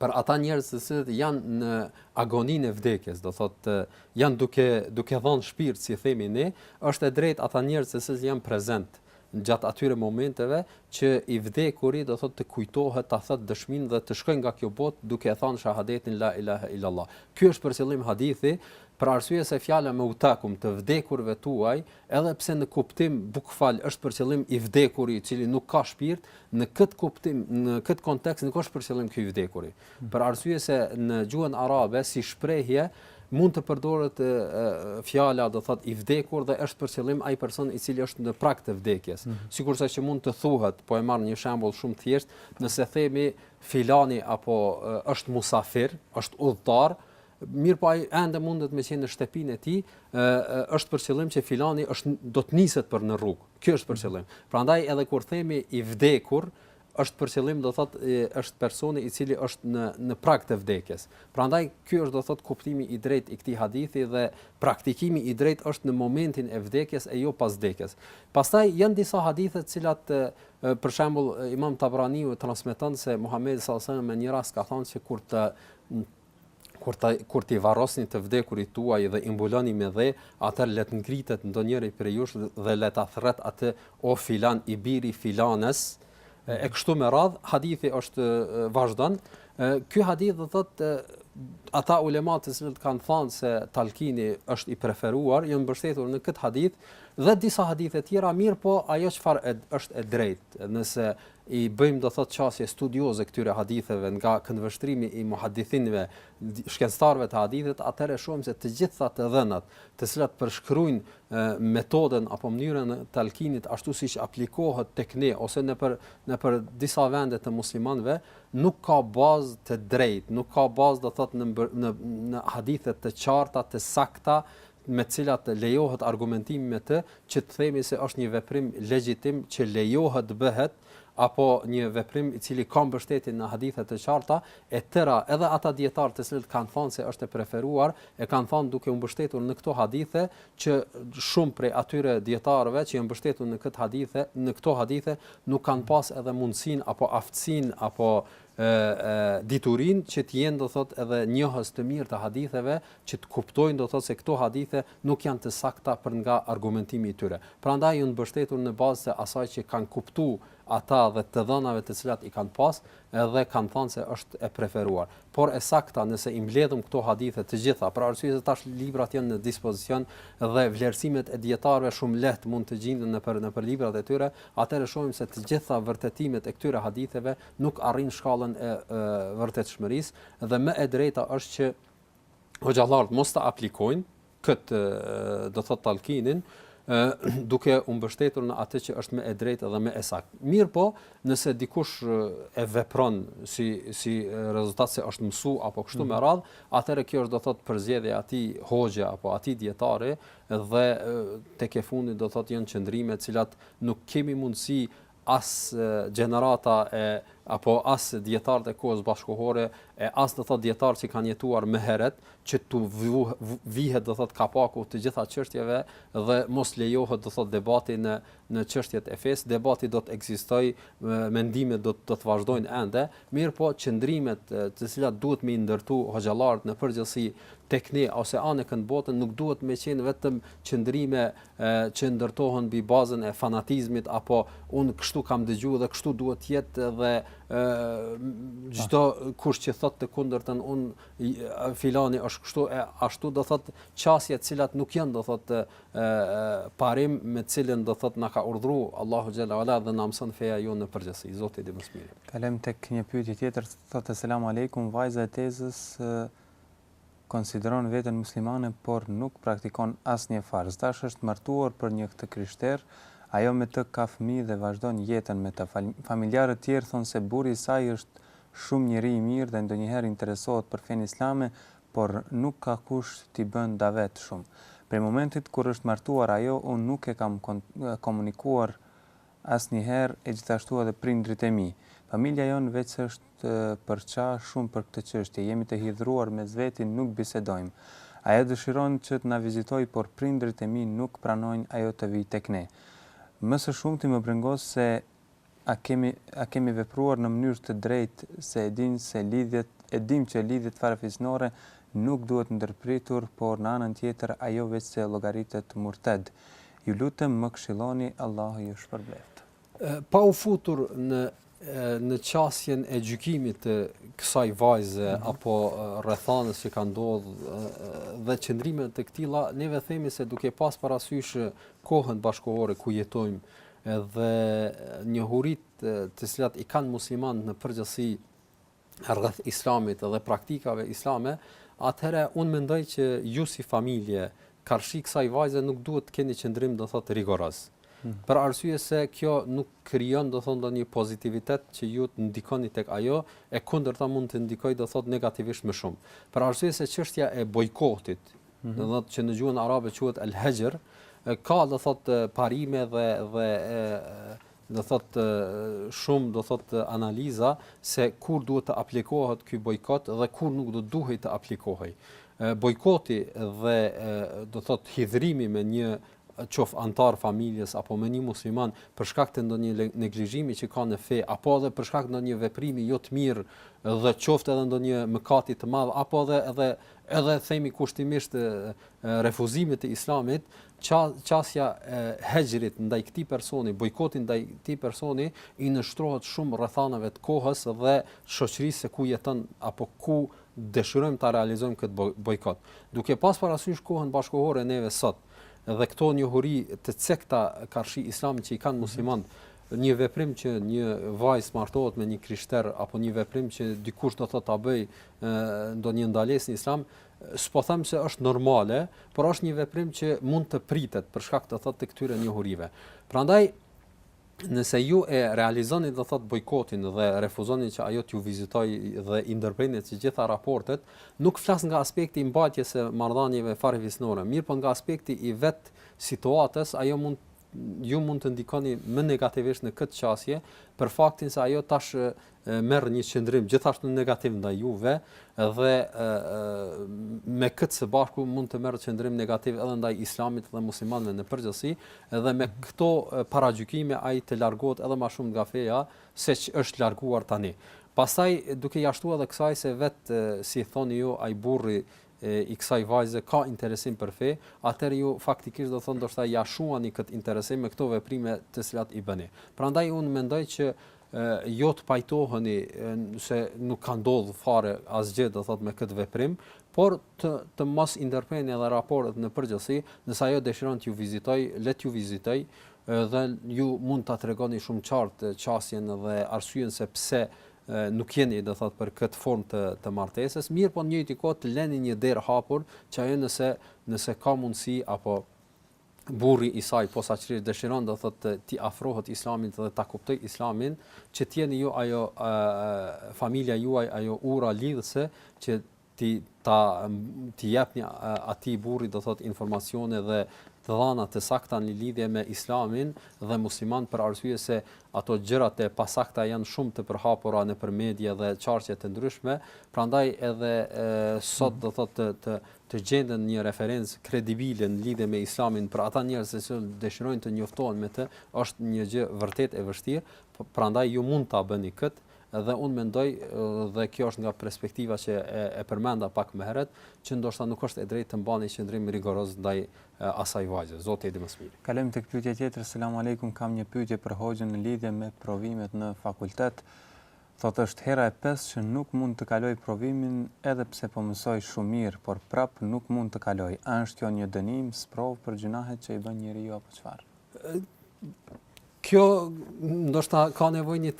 [SPEAKER 2] për ata njerëz të cilët janë në agoninë e vdekjes, do thotë janë duke duke dhënë shpirt, si themi ne, është e drejtë ata njerëz të cilët janë prezent gjatë atyre momenteve që i vdekuri do thotë të kujtohet ta thotë dëshminë dhe të shkojë nga kjo botë duke e thënë shahadetin la ilahe illallah. Ky është për qëllim hadithi, për arsye se fjala mautakum të vdekurve tuaj, edhe pse në kuptim bukval është për qëllim i vdekuri i cili nuk ka shpirt, në këtë kuptim, në këtë kontekst nuk është për qëllim ky i vdekuri. Hmm. Për arsye se në gjuhën arabe si shprehje Mund të përdoret fjala, do thotë, i vdekur dhe është për qëllim ai person i cili është në prag të vdekjes. Mm -hmm. Sikurse që mund të thuhet, po e marr një shembull shumë të thjeshtë, nëse themi filani apo është musafir, është udhëtar, mirëpo ai ende mundet me qenë në shtëpinë e tij, është për qëllim që filani është do të niset për në rrugë. Kjo është për mhm. qëllim. Prandaj edhe kur themi i vdekur, është për qëllim do thotë është personi i cili është në në prag të vdekjes. Prandaj ky është do thotë kuptimi i drejtë i këtij hadithi dhe praktikimi i drejtë është në momentin e vdekjes e jo pas vdekjes. Pastaj janë disa hadithe të cilat për shembull Imam Tabraniu transmeton se Muhamedi sallallahu alajhi wasallam në një rast ka thënë se kur të kur ta kur t'i varrosni të vdekurit tuaj dhe i mbuloni me dhe, atëherë le të ngritet ndonjëri prej jush dhe le ta thërret atë o filan i biri filanes e kështu me radhë hadithi është vazhdon ky hadith do thotë ata ulemat të cilët kanë thënë se talkini është i preferuar janë mbështetur në këtë hadith dhe disa hadithe tjera mirëpo ajo çfarë është e drejtë nëse I bëjmë do thotë qasje studioze këtyre haditheve nga këndvështrimi i muhaddithinëve, shkencëtarëve të hadithit, atëherë shohim se të gjitha të dhënat, të cilat përshkruajnë metodën apo mënyrën e talkinit ashtu siç aplikohet tek ne ose nëpër nëpër disa vende të muslimanëve, nuk ka bazë të drejtë, nuk ka bazë do thotë në në hadithe të qarta, të sakta, me të cilat lejohet argumentimi me të që të themi se është një veprim legjitim që lejohet të bëhet apo një veprim i cili ka mbështetjen në hadithe të qarta, e tëra edhe ata dijetarë të cilët kanë thënë se është e preferuar, e kanë thënë duke u mbështetur në këto hadithe që shumë prej atyre dijetarëve që janë mbështetur në këtë hadithe, në këto hadithe nuk kanë pas edhe mundësinë apo aftësinë apo e, e diturinë që të jenë do thotë edhe njohës të mirë të haditheve që të kuptojnë do të thotë se këto hadithe nuk janë të sakta për nga argumentimi i tyre. Prandaj janë mbështetur në bazë të asaj që kanë kuptu ata dhe të dhënave të cilat i kanë pas edhe kanë thënë se është e preferuar. Por e sakta nëse i mbledhim këto hadithe të gjitha, për arsye se tash librat janë në dispozicion dhe vlerësimet e dijetarëve shumë lehtë mund të gjinden nëpër nëpër librat e tyre, atëherë shohim se të gjitha vërtetimet e këtyre haditheve nuk arrijnë shkallën e, e vërtetshmërisë dhe më e drejta është që hoxhallarët mos ta aplikojnë këtë do thotë talkinin duke u mbështetur në atë që është më e drejtë dhe më e saktë. Mirëpo, nëse dikush e vepron si si rezultat se është mësu apo kështu mm. me radhë, atëherë kjo është do thotë përzgjedhja e atij hoxhe apo atij dijetari dhe tek e fundit do thotë janë qëndrime të cilat nuk kemi mundësi as gjenerata apo as dijetarët e kohës bashkohore e as do thot dijetarët që kanë jetuar më herët që t'u vihet do thot kapaku të gjitha çështjeve dhe mos lejohet do thot debati në në çështjet e fesë debati do të ekzistojë mendimet do të vazhdojnë ende mirëpo qëndrimet të cilat duhet me i ndërtu hoxhallarët në përgjithësi tek ne ose anekënd botën nuk duhet me qenë vetëm qëndrime që ndërtohen mbi bazën e fanatizmit apo unë kështu kam dëgju dhe kështu duhet të jetë dhe çdo kush që thotë të kundërtën unë filani është kështu e ashtu do thotë qasje të cilat nuk janë do thotë parime të cilën do thotë na ka urdhëruar Allahu xhele ue ala dhe na mëson feja jonë në përgjithësi Zoti di më
[SPEAKER 1] së miri. Kalojmë tek një pyetje tjetër thotë selam aleikum vajza e tezës konsideron veten muslimane por nuk praktikon asnjë farz. Tash është martuar për një të krishter, ajo me të ka fëmijë dhe vazhdon jetën me të. Familjarët tjerë thonë se burri i saj është shumë njeri i mirë dhe ndonjëherë interesohet për fenë islame, por nuk ka kush t'i bën davet shumë. Prej momentit kur është martuar ajo, unë nuk e kam komunikuar Asnjëherë e gjithashtu edhe prindërit e mi. Familja jonë veçse është përça shumë për këtë çështje, jemi të hidhëruar mes veti nuk bisedojmë. Ajo dëshiron që të na vizitojë por prindërit e mi nuk pranojnë ajo të vijë tek ne. Më së shumti më brengos se a kemi a kemi vepruar në mënyrë të drejtë se e dinë se lidhjet e dimë që lidhjet farefisnore nuk duhet ndërpritur por në anën tjetër ajo veçse llogaritet murted Ju lutem më këshilloni Allahu ju shpërbleftë.
[SPEAKER 2] Pa u futur në në qasjen e gjykimit të kësaj vajze mm -hmm. apo rrethanës që ka ndodhë dhe qëndrime të këtilla, neve themi se duke pas parasysh kohën bashkëkohore ku jetojmë dhe njohuritë të cilat i kanë muslimanët në përgjithësi rreth Islamit dhe praktikave islame, atëherë unë mendoj që ju si familje karshi kësaj vajze nuk duhet të keni qëndrim do thotë rigoroz. Hmm. Për arsye se kjo nuk krijon do thotë ndonjë pozitivitet që ju të ndikoni tek ajo, e kundërta mund të ndikojë do thotë negativisht më shumë. Për arsye se çështja e bojkotit, hmm. do thotë që në gjuhën arabe quhet el-hexhër, ka do thotë parime dhe dhe do thot shumë do thot analiza se kur duhet të aplikohet ky bojkot dhe kur nuk do duhej të aplikohej. Bojkoti dhe do thot hidhrimi me një qoftë antar familjes apo me një musliman për shkak të ndonjë neglizhimi që ka në fe apo edhe për shkak të ndonjë veprimi jo të mirë dhe qoftë edhe ndonjë mëkati të madh apo edhe edhe edhe themi kushtimisht refuzimit të islamit Qasja e hexhrit ndaj këtij personi, bojkoti ndaj këtij personi i nënshtrohet shumë rrethanave të kohës dhe shoqërisë se ku jeton apo ku dëshirojmë ta realizojmë këtë bojkot. Duke pas parasysh kohën bashkëkohore neve sot dhe këto njohuri të cekta karshi islamit që i kanë mhm. muslimanët, mm -hmm një veprim që një vajzë martohet me një krishter apo një veprim që dikush do thotë ta bëjë ndonjë ndalesë në islam, S'po them se është normale, por është një veprim që mund të pritet për shkak do thotë të këtyre njohurive. Prandaj nëse ju e realizoni do thot bojkotin dhe refuzoni që ajo t'ju vizitojë dhe i ndërpreni të gjitha raportet, nuk flas nga aspekti i mbajtjes së marrëdhënieve farefisnore, mirëpo nga aspekti i vet situatës, ajo mund ju mund të ndikoni më negativisht në këtë qasje për faktin se ajo tash merr një qëndrim gjithashtu negativ ndaj juve dhe e, me këtë së bashku mund të merr qëndrim negativ edhe ndaj islamit dhe muslimanëve në përgjithësi dhe me mhm. këto paragjykime ajo të largohet edhe ma shumë nga feja seç është larguar tani. Pastaj duke ia shtuar edhe kësaj se vet si thoni ju ai burri e i kësaj vajze ka interesim për fe, atëherë ju faktikisht do të thotë ndoshta ia shuani këtë interesim me këto veprime të cilat i bëni. Prandaj unë mendoj që e, jo të pajtoheni e, se nuk ka ndodhur fare asgjë do të thotë me këtë veprim, por të të mos i ndërpreni edhe raportet në përgjithësi, nëse ajo dëshiron t'ju vizitojë, le t'ju vizitojë dhe ju mund ta tregoni shumë qartë qasjen dhe arsyen se pse nuk jeni do thot për kët formë të të martesës mirpo në njëjtën kohë të lini një derë hapur që ajo nëse nëse ka mundësi apo burri i saj posaçërisht dëshiron do thot t'i afrohet islamit dhe ta kuptoj islamin që të jeni ju ajo familja juaj ajo ura lidhëse që t'i ta t'i jepni atij burri do thot informacione dhe të dhana të sakta në lidhje me islamin dhe musliman për arsye se ato gjërat e pasakta janë shumë të përhapura nëpër media dhe qarqe të ndryshme, prandaj edhe e, sot mhm. do thot të të të gjendet një referencë kredibile në lidhje me islamin për ata njerëz që dëshirojnë të njoftohen me të, është një gjë vërtet e vështirë, prandaj ju mund ta bëni këtë Dhe unë mendoj, dhe kjo është nga perspektiva që e përmenda pak më herët, që ndoshta nuk është e drejtë të mbani qëndrim rigoroz ndaj asaj vajze. Zoti e di më së miri.
[SPEAKER 1] Kalojmë tek pyetja tjetër. Selam Alejkum, kam një pyetje për hoxhën në lidhje me provimet në fakultet. Thotë është hera e pestë që nuk mund të kaloj provimin edhe pse po mësoj shumë mirë, por prapë nuk mund të kaloj. A është kjo një dënim, sprovë për gjynahet që i bën njeriu apo çfarë?
[SPEAKER 2] Kjo ndoshta ka nevojë një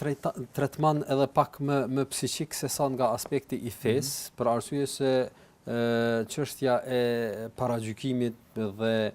[SPEAKER 2] tretman edhe pak më më psiqik se sa nga aspekti i fesë, mm -hmm. për arsye se ë çështja e paragjykimit dhe e,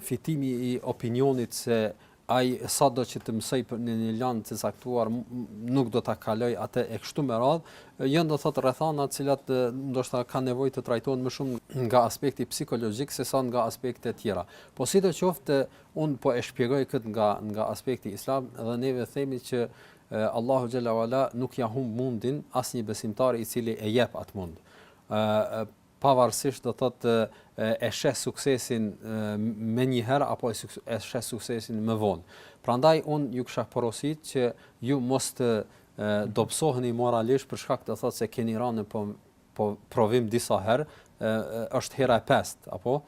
[SPEAKER 2] fitimi i opinionit se ai sa do që të mësoj në një land të caktuar nuk do ta kaloj atë e kështu me radh, jo do thotë rrethana të cilat ndoshta kanë nevojë të trajtohen më shumë nga aspekti psikologjik se sa nga aspekte tjera. Po sidoqoftë un po e shpjegoj kët nga nga aspekti islam dhe neve themi që Allahu xhel-le ve ala nuk ja humb mundin asnjë besimtari i cili e jep at mund. ë pavarësisht do thotë e sheh suksesin menjëherë apo e sheh suksesin më vonë. Prandaj un ju kisha porosit që ju mos të dobësoheni moralisht për shkak do thotë se keni rënë në po provim disa herë, është hera e pestë, apo?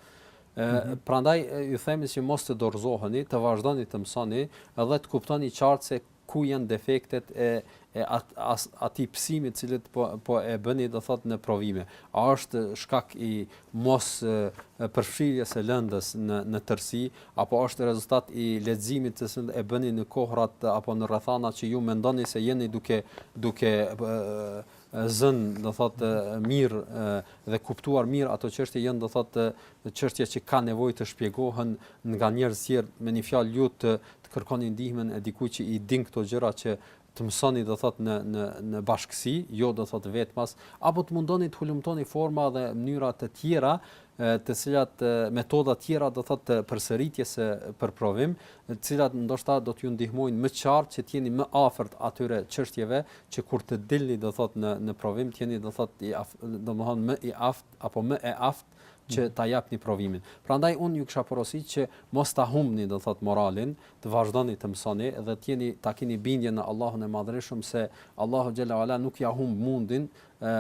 [SPEAKER 2] Mm -hmm. Prandaj ju themi që mos të dorëzoheni, të vazhdoni të mësoni dhe të kuptoni qartë se ku janë defektet e e atij pësimit të cilit po, po e bëni do thot në provime. A është shkak i mospërfshirjes së lëndës në, në tërsi, apo është rezultat i leximit të cilin e bëni në kohrat apo në rrethana që ju mendoni se jeni duke, duke e, zënë do thotë mirë dhe kuptuar mirë ato çështje janë do thotë çështje që kanë nevojë të shpjegohen nga njerëz të tjerë me një fjalë ju të të kërkoni ndihmën e dikujt që i din këto gjëra që të mësoni do thot në në në bashkësi, jo do thot vetmas, apo të mundoni të hulumtoni forma dhe mënyra të tjera, të cilat metoda të tjera do thot të përsëritjes së për provim, të cilat ndoshta do t'ju ndihmojnë më qartë që të jeni më afër atyre çështjeve që kur të dilni do thot në në provim të jeni do thot i aft, domthon më i aftë apo më e aftë që ta japni provimin. Prandaj unë ju kisha porosit që mos ta humbni do thot moralin, të vazhdoni të mësoni dhe të jeni ta keni bindjen në Allahun e Madhërishëm se Allahu xhel-le ve ala nuk ja humb mundin e,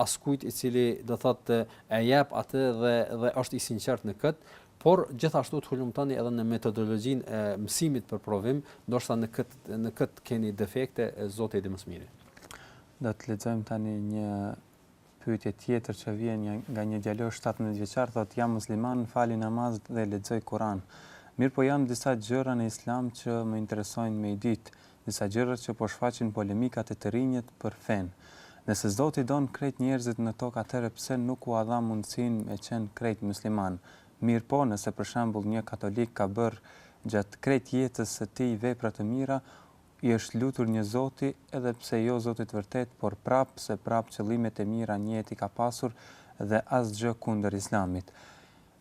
[SPEAKER 2] askujt i cili do thotë e jep atë dhe dhe është i sinqertë në këtë, por gjithashtu të hulumtoni edhe në metodologjinë e mësimit për provim, ndoshta në këtë në këtë keni defekte, Zoti e di më së miri.
[SPEAKER 1] Do të lexojmë tani një pyetje tjetër që vjen një, nga një djalosh 17 vjeçar thotë jam musliman, fal namaz dhe lexoj Kur'an. Mirëpo janë disa gjëra në islam që më interesojnë me i ditë. Disa gjëra që po shfaqin polemika te të rinjët për fenë. Nëse Zoti don krejt njerëzit në tokë atëherë pse nuk ua dha mundësinë me qenë krejt muslimanë. Mirëpo, nëse për shembull një katolik ka bërë gjatë krejt jetës së tij vepra të mira, i është lutur një Zoti, edhe pse jo Zotit të vërtetë, por prapë se prapë qëllimet e mira nijetet i ka pasur dhe asgjë kundër Islamit.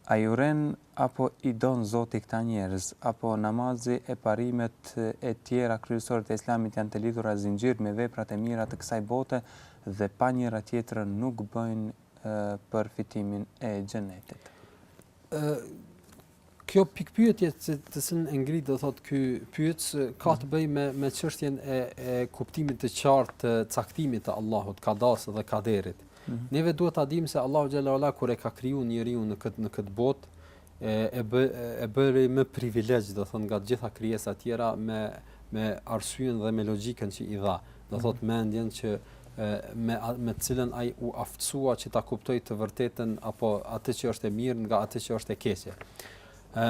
[SPEAKER 1] A i urren apo i don Zoti këta njerëz, apo namazi e parimet e tjera kryesore të Islamit janë të lidhura zinxhir me veprat e mira të kësaj bote dhe pa njëra-tjetrën nuk bëjnë për fitimin e Xhenetit?
[SPEAKER 2] Kjo pikëpyetje të cilën e ngri do thotë ky pyetës ka të bëjë me me çështjen e e kuptimit të qartë të caktimit të Allahut, kadas dhe kaderit. Neve duhet ta dimë se Allahu xhalla ualla kur e ka kriju njeriu në këtë në këtë botë e e bë e bëri me privilegj do thot nga të gjitha krijesat tjera me me arsyen dhe me logjikën që i dha do thot mhm. mendjen që me me të cilën ai u aftësua që ta kuptojë të vërtetën apo atë që është e mirë nga atë që është e keqe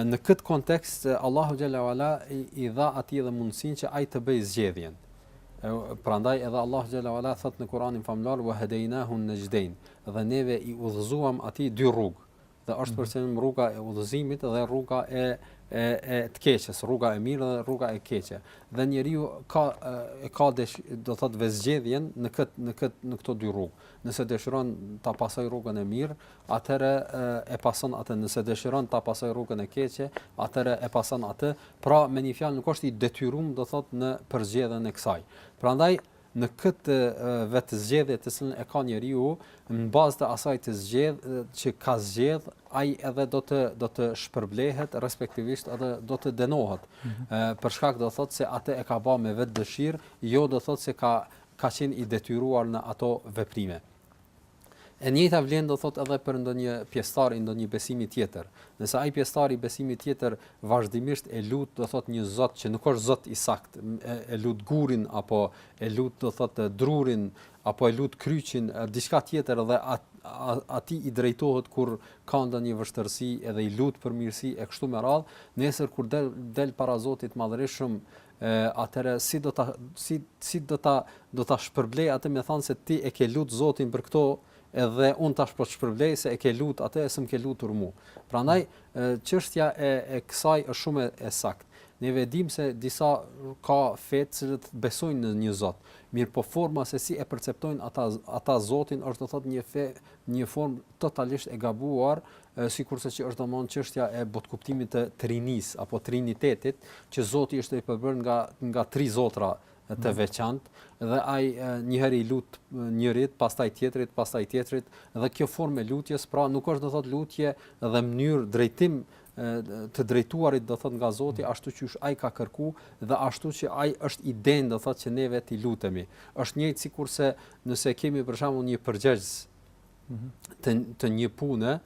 [SPEAKER 2] në këtë kontekst Allahu xhalla ualla i, i dha atij dhe mundësinë që ai të bëjë zgjedhjen Prandaj edhe Allahu xhalla wala thot në Kur'anin famlar wa hadainahu najdain, dhe neve i udhëzuam atij dy rrugë. Dhe është mhm. përse në rruga e udhëzimit dhe rruga e e e të keqes, rruga e mirë dhe rruga e keqe. Dhe njeriu ka e ka desh, do thot vetëzgjedhjen në kët në kët në këto dy rrugë. Nëse dëshiron ta pasojë rrugën e mirë, atëherë e pason atë, nëse dëshiron ta pasojë rrugën e keqe, atëherë e pason atë, pra me një fjalë nuk është i detyruar do thot në përzgjedhjen e kësaj. Prandaj në këtë vetëzgjedhje të cilën e ka njeriu, në bazë të asaj të zgjedh që ka zgjedh, ai edhe do të do të shpërblehet respektivisht edhe do të dënohet. Mm -hmm. Për shkak do thotë se atë e ka ba me vetëdëshirë, jo do thotë se ka ka qenë i detyruar në ato veprime. E njëjta vlen do thotë edhe për ndonjë pjesëtar i ndonjë besimi tjetër. Nëse ai pjesëtar i besimit tjetër vazhdimisht e lut do thotë një zot që nuk është zot i saktë, e lut gurin apo e lut do thotë drurin apo e lut kryqin, diçka tjetër dhe atij i drejtohet kur ka ndonjë vështirësi edhe i lut për mirësi e kështu me radhë, nesër kur del del para Zotit të Madhërishëm e atëherë si do ta si si do ta do ta shpërblejë atë me thënë se ti e ke lut Zotin për këto edhe un tash po të shpërblej se e ke lut atë se s'm ke lutur mua. Prandaj çështja e e kësaj është shumë e, e saktë. Ne e dimë se disa ka fe të cilët besojnë në një Zot, mirëpo forma se si e perceptojnë ata ata Zotin është do thotë një fe një formë totalisht e gabuar, sikurse që është domthon çështja e botëkuptimit të Trinisë apo Trinitetit, që Zoti është i përbërë nga nga tri zotra të mm. veçantë dhe ai njëherë i lut njërit, pastaj tjetrit, pastaj tjetrit dhe kjo formë e lutjes pra nuk është do thot lutje dhe mënyrë drejtim të drejtuarit do thot nga Zoti mm. ashtu qysh ai ka kërku dhe ashtu që ai është i denjë do thot që neve t'i lutemi është njëjtë sikurse nëse kemi për shembull një përgjegjës mhm. të të një pune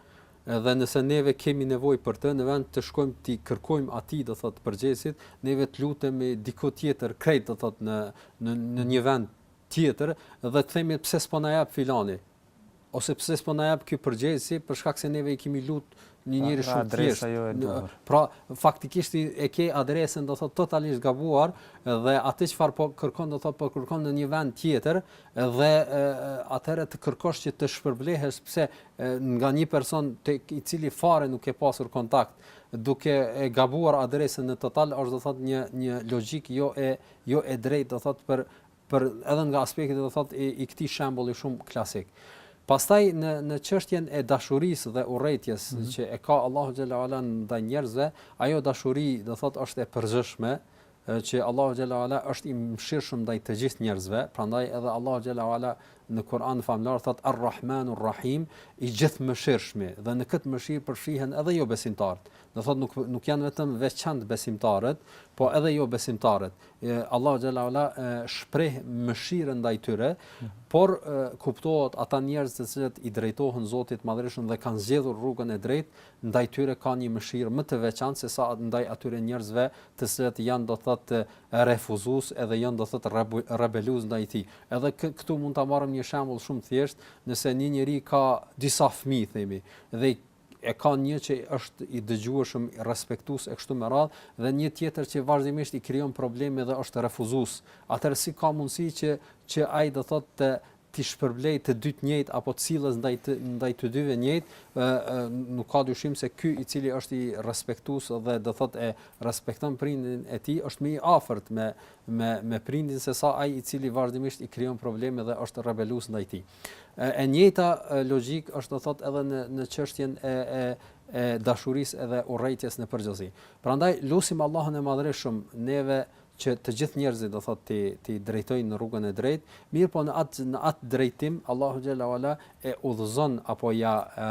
[SPEAKER 2] edhe nëse neve kemi nevojë për të në vend të shkojmë t'i kërkojmë atij do thot përgjegjësit neve të lutemi diku tjetër krejt do thot në në në një vend tjetër dhe të themi pse s'po na jap filani Ose pse s'po na jap ky përgjegjësi, për shkak se neve i kemi lut një njeri shumë të thjeshtë. Adresa jo e duhur. Pra, faktikisht e ke adresën, do thotë totalisht gabuar dhe atë çfarë po kërkon, do thotë po kërkon në një vend tjetër dhe atëherë të kërkosh që të shpërblehesh pse nga një person te i cili fare nuk ke pasur kontakt duke e gabuar adresën në total është do thotë një një logjikë jo e jo e drejtë do thotë për për edhe nga aspekti do thotë i, i këtij shembulli shumë klasik. Pastaj në në çështjen e dashurisë dhe urrejtjes mm -hmm. që e ka Allahu xhela ala ndaj njerëzve, ajo dashuri do thotë është e përgjithshme që Allahu xhela ala është i mëshirshëm ndaj të gjithë njerëzve, prandaj edhe Allahu xhela ala në Kur'an famëlartë thotë Ar-Rahmanur Rahim, i Gjithëmëshirshmi dhe në këtë mëshirë përfshihen edhe jobesimtarët. Do thotë nuk nuk janë vetëm veçantë besimtarët, po edhe jobesimtarët. Allahu xhelle ue ala shpreh mëshirën ndaj tyre, por kuptohet ata njerëz të cilët i drejtohen Zotit të Madhërishëm dhe kanë zgjedhur rrugën e drejtë, ndaj tyre ka një mëshirë më të veçantë sesa ndaj atyre njerëzve të cilët janë do thotë refuzues edhe janë do thotë rebelues ndaj tij. Edhe këtu mund ta marrim një shembull shumë të thjeshtë, nëse një njeri ka disa fëmijë themi dhe e ka një që është i dëgjueshëm, i respektues e kështu me radhë dhe një tjetër që vazhdimisht i krijon probleme dhe është refuzues. Atëherë si ka mundësi që që ai do thotë të t'i shpërblejë të dytë njëjtë apo të sillet ndaj të, ndaj të dyve njëjtë, ë nuk ka dyshim se ky i cili është i respektues dhe do thotë e respekton prindin e tij është më i afërt me me me prindin sesa ai i cili vazhdimisht i krijon probleme dhe është rebelues ndaj tij. E njëjta logjikë është do thotë edhe në në çështjen e e e dashurisë edhe urrejtjes në përgjithësi. Prandaj lusim Allahun e Madhërishëm neve që të gjithë njerëzit do thotë t'i t'i drejtojë në rrugën e drejtë, mirëpo në atë në atë drejtim Allahu xhelle ue ala e udhëzon apo ia e,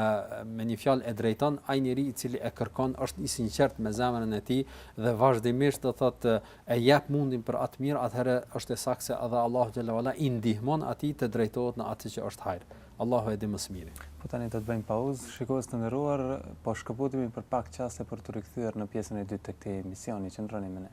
[SPEAKER 2] me një fjalë e drejton ai njeri i cili e kërkon është i sinqertë me zemrën e tij dhe vazhdimisht do thotë e jep mundin për atë mirë atëherë është e saktë se edhe Allahu xhelle ve ala i ndihmon atij të drejtohet në atë që është hajër. Allahu e di më së miri.
[SPEAKER 1] Po tani do të bëjmë pauzë. Shikues të nderuar, po shkëputemi për pak çaste për t'u rikthyer në pjesën e dytë të këtij emisioni. Qëndroni me ne.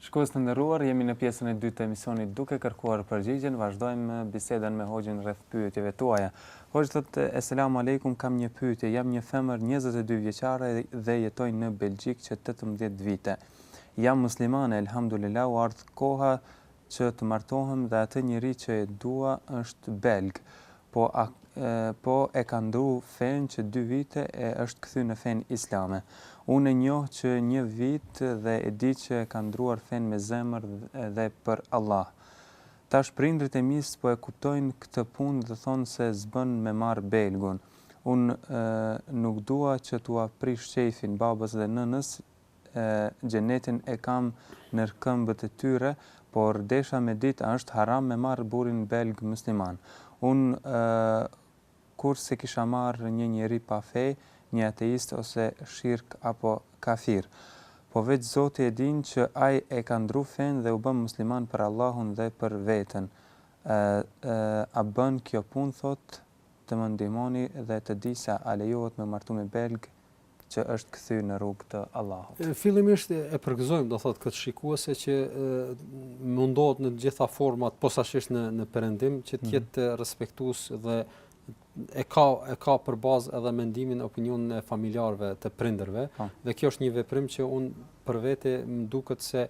[SPEAKER 1] Shikues të nderuar, jemi në pjesën e dytë të emisionit Duke kërkuar përgjigjen, vazhdojmë bisedën me Hoxhën rreth pyetjeve tuaja. Hoxhë thotë, Eselamu Alejkum, kam një pyetje, jam një femër njëzet e dy vjeçare dhe jetoj në Belgjikë që tetëmbëdhjetë vite. Jam muslimane, Elhamdulilah, u ardh koha që të martohem dhe atë njeri që e dua është belg. Po a, po e ka ndrru fenë që dy vite e është kthy në fenë islame. Unë e njoh që një vit dhe e di që e ka ndrruar fenë me zemër dhe për Allah. Tash prindërit e mi s'po e kuptojnë këtë punë dhe thonë se s'bën me marrë belgun. Unë nuk dua që t'ua prish qejfin babës dhe nënës e xhenetin e kam ner këmbët e tyre por desha me ditë a është haram me marrë burrin belg musliman unë kurrë s'e kisha marrë një njeri pa fe një ateist ose shirk apo kafir po veq Zoti e din që ai e ka ndrru fenë dhe u bë musliman për Allahun dhe për veten e a bën kjo punë thotë të më ndihmoni dhe të di se a lejohet me u martu me belg që është kthy në rrugë të Allahut.
[SPEAKER 2] Fillimisht e përgëzojmë, do thotë këtë shikuese që mundohet në të gjitha format, posaçërisht në në perëndim që të mhm. jetë respektues dhe e ka e ka për bazë edhe mendimin, opinionin e familjarëve, të prindërve, po. dhe kjo është një veprim që unë për vete më duket se e,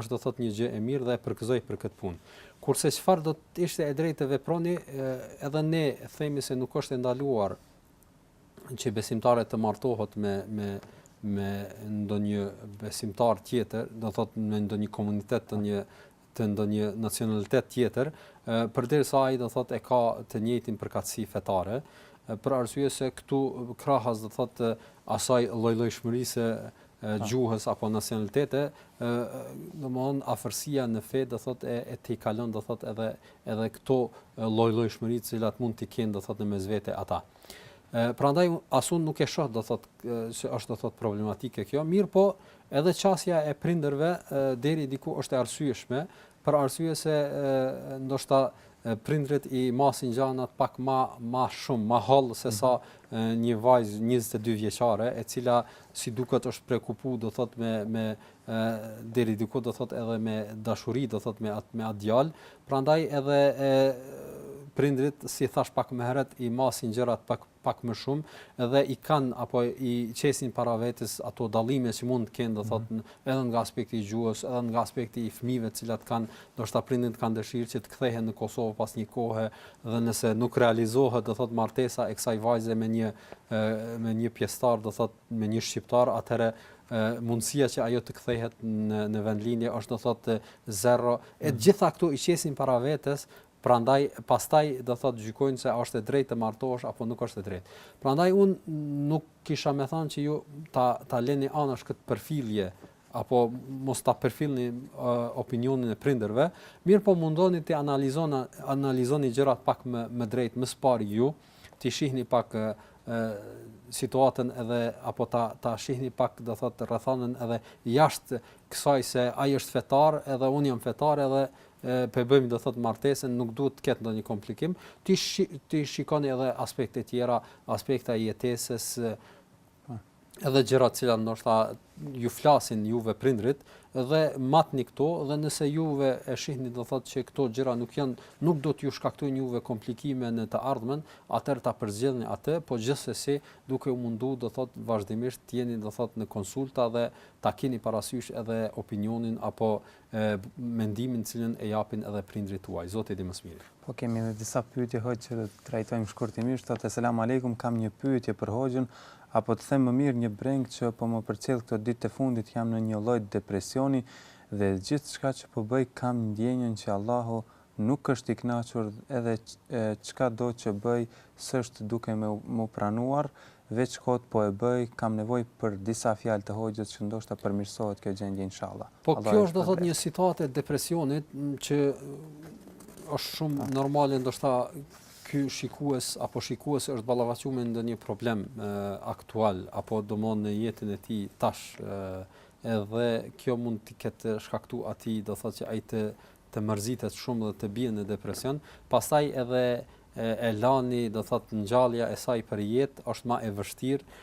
[SPEAKER 2] është do thotë një gjë e mirë dhe e përgëzoj për këtë punë. Kurse çfarë do të ishte e drejtë të veproni, edhe ne themi se nuk është e ndaluar që besimtare të martohet me me me ndonjë besimtar tjetër, do thot me ndonjë komunitet të një të ndonjë nacionalitet tjetër, përderisa ai do thot e ka të njëjtën përkatësi fetare, për arsye se këtu krahas do thot asaj lloj-llojshmërisë së gjuhës apo nacionalitete, ë domthon afërsia në fe do thot e i tejkalon do thot edhe edhe këto lloj-llojshmëri të cilat mund t'i kenë do thot në mes vete ata. Ë prandaj as unë nuk e shoh do thot se është do thot problematike kjo, mirë po edhe qasja e prindërve deri diku është e arsyeshme, për arsye se ë ndoshta prindërit i masin gjanat pak ma ma shumë, ma hollë se sa mhm. një vajzë 22 vjeçare, e cila si duket është preokupu do thot me me ë deri diku do thot edhe me dashuri do thot me at me at djalë prandaj edhe e prindrit si thash pak më herët i masin gjërat pak pak më shumë dhe i kanë apo i qesin para vetes ato dallime që mund të kenë do thot mhm. edhe nga aspekti i gjuhës edhe nga aspekti i fëmijëve të cilat kanë ndoshta prindit kanë dëshirë që të kthehen në Kosovë pas një kohe dhe nëse nuk realizohet do thot martesa e kësaj vajze me një me një pjesëtar do thot me një shqiptar atëherë mundësia që ajo të kthehet në në vendlindje është do thotë zero, e të gjitha këto i qesin para vetes, prandaj pastaj do thotë gjykojnë se a është e drejtë të martohesh apo nuk është e drejtë. Prandaj un nuk kisha me thënë që ju ta ta leni anash këtë përfillje apo mos ta përfillni uh, opinionin e prindërve, mirëpo mundoni t'i analizoni analizoni gjërat pak më më drejt, më së pari ju, t'i shihni pak uh, situatën edhe apo ta ta shihni pak do thot rrethanën edhe jashtë kësaj se ai është fetar edhe un jam fetar edhe po e bëjmë do thot martesën nuk duhet të ketë ndonjë komplikim t'i t'i shikoni edhe aspekte tjera aspekte e jetesës edhe gjëra të cilat ndoshta ju flasin juve prindrit dhe matni këto dhe nëse juve e shihni do thotë që këto gjëra nuk janë nuk do t'ju shkaktojnë juve komplikime në të ardhmen, atëherë ta përzgjidhni atë, po gjithsesi duke u mundu do thotë vazhdimisht të jeni do thotë në konsulta dhe ta keni parasysh edhe opinionin apo mendimin të cilën e japin edhe prindërit tuaj. Zoti i di më së miri.
[SPEAKER 1] Po kemi edhe disa pyetje hoxhë që do t'i trajtojmë shkurtimisht. Thotë selam alejkum, kam një pyetje për hoxhën, apo të them më mirë një brengë që po më përcjell këto ditë të fundit jam në një lloj depresioni dhe gjithçka që po bëj kam ndjenjën që Allahu nuk është i knaqur edhe çkado që bëj s'është duke m'u pranuar, veq kot po e bëj, kam nevoj për disa fjal të hoxhës që ndoshta përmirsohet kjo gjendje inshallah.
[SPEAKER 2] Po kjo është do thot një situatë e depresionit që është shumë po. normale ndoshta ky shikues apo shikuese është ballafaquar me ndonjë problem e, aktual apo domethënë në jetën e tij tash e, edhe kjo mund të ketë shkaktuar atij do thotë që ai të të mërzitet shumë dhe të bie në depresion, pastaj edhe e lani, do thotë ngjallja e saj për jetë është më e vështirë,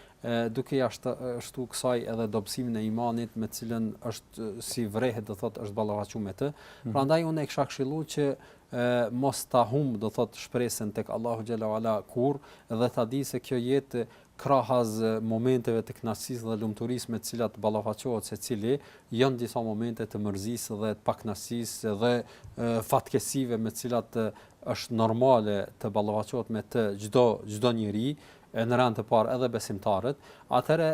[SPEAKER 2] duke ia shtuar kësaj edhe dobësimin e imanit me të cilën është si vërehet, do thotë është ballafaquar me të. Mhm. Prandaj unë e kisha këshilluar që e mos ta humb do thot shpresën tek Allahu xhele ue ala kurrë dhe ta di se kjo jetë Krahas momenteve të kënaqësisë dhe lumturisë me të cilat ballafaqohet secili, janë disa momente të mërzisë dhe të pakënaqësisë dhe fatkeqësive me të cilat është normale të ballafaqohet me të çdo çdo njeri, e në rend të parë edhe besimtarët, atëherë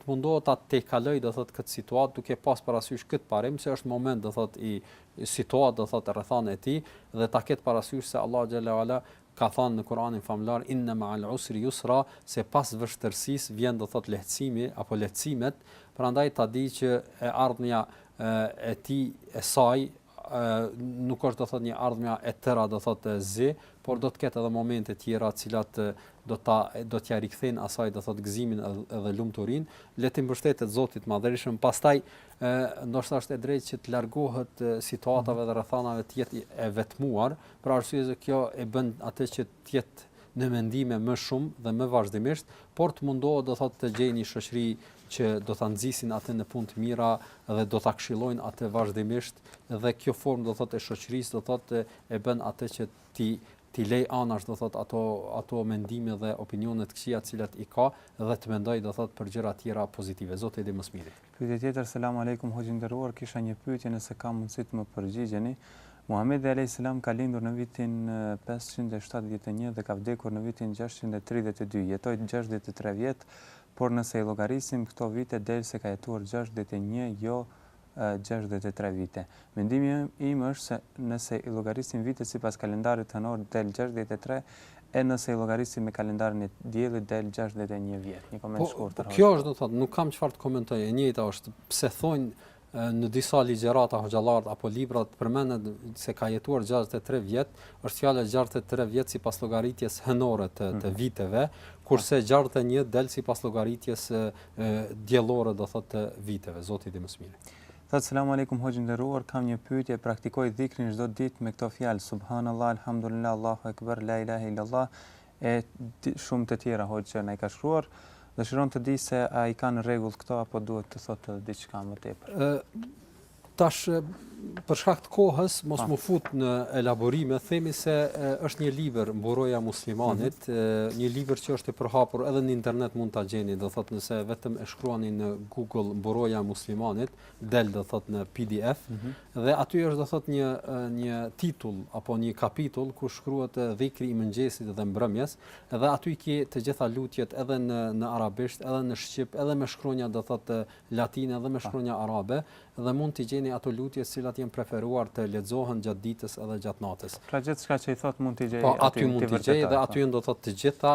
[SPEAKER 2] të mundohet ta tejkalojë do thotë këtë situatë duke pas parasysh këtë parim se është moment do thotë i situatë do thotë rrethana e tij dhe ta ketë parasysh se Allahu xhelle ue ala ka thënë në Kur'anin famëlartë inna ma'al usri yusra se pas vështërsisë vjen do thotë lehtësimi apo lehtësimet prandaj ta di që e ardhmja e tij e saj nuk është do thotë një ardhmja e tëra do thotë e zi por do të ketë edhe momente të tjera të cilat do ta do t'ia rikthejnë asaj do thotë gëzimin edhe lumturinë le të mbështetet Zotit të Madhërishëm pastaj ndoshta është e drejtë që të largohet situatave dhe rrethanave të jetë e vetmuar për arsye se kjo e bën atë që të jetë në mendime më shumë dhe më vazhdimisht, por të mundohet do thotë të gjejë një shoqëri që do ta nxisin atë në punë të mira dhe do ta këshillojnë atë vazhdimisht dhe kjo formë do thotë e shoqërisë do thotë e bën atë që t'i t'i lej anash do thotë ato ato mendime dhe opinione të këqija të cilat i ka dhe të mendoj do thotë për gjëra të tjera pozitive. Zoti e di më së miri.
[SPEAKER 1] Pyetje tjetër, Selam Alejkum Hoxhë i nderuar, kisha një pyetje nëse ka mundësi të më përgjigjeni. Muhamedi Alejhi Selam ka lindur në vitin pesëqind e shtatëdhjetë e një dhe ka vdekur në vitin gjashtëqind e tridhjetë e dy, jetoi gjashtëdhjetë e tre vjet, por nëse i llogarisim këto vite del se ka jetuar gjashtëdhjetë e një jo gjashtëdhjetë e tre vite. Mendimi im është se nëse i llogarisim vitet sipas kalendarit hënor del gjashtëdhjetë e tre e nëse i llogarisim me kalendarin e diellit del gjashtëdhjetë e një vjet. Një koment shkurtër hoxhë.
[SPEAKER 2] Po kjo është do të thotë nuk kam çfarë të komentoj e njëjta është pse thonë në disa ligjërata hoxhallarët apo librat përmendet se ka jetuar gjashtëdhjetë e tre vjet, është fjala gjashtëdhjetë e tre vjet sipas llogaritjes hënore të të mhm. viteve, kurse gjashtëdhjetë e një del sipas llogaritjes diellore do thotë të viteve, Zoti e di më
[SPEAKER 1] së miri. Thotë Selam Alejkum Hoxhë i nderuar kam një pyetje praktikoj dhikrin çdo ditë me këto fjalë Subhanallah Elhamdulillah Allahu Ekber La ilahe illallah e shumë të tjera Hoxhë na i ka shkruar dëshiron të di se a i ka në rregull këto apo duhet të thotë diçka më tepër.
[SPEAKER 2] Ë tash për shkak të kohës mos
[SPEAKER 1] me
[SPEAKER 2] u fut në elaborime themi se është një libër Mburoja e Muslimanit
[SPEAKER 1] mhm.
[SPEAKER 2] një libër që është i përhapur edhe në internet mund ta gjeni do thotë nëse vetëm e shkruani në Google mburoja e muslimanit del do thot në PDF
[SPEAKER 1] mm -hmm.
[SPEAKER 2] dhe aty është do thot një një titull apo një kapitull ku shkruhet dhikri i mëngjesit dhe mbrëmjes dhe aty i ke të gjitha lutjet edhe në në arabisht edhe në shqip edhe me shkronja do thot latine dhe me shkronja arabe dhe mund t'i gjeni ato lutje të cilat janë preferuar të lexohen gjatë ditës edhe gjatë natës.
[SPEAKER 1] Pra gjithçka që i thot mund t'i gjej
[SPEAKER 2] po, aty, aty mund t'i gjej dhe aty do thot të gjitha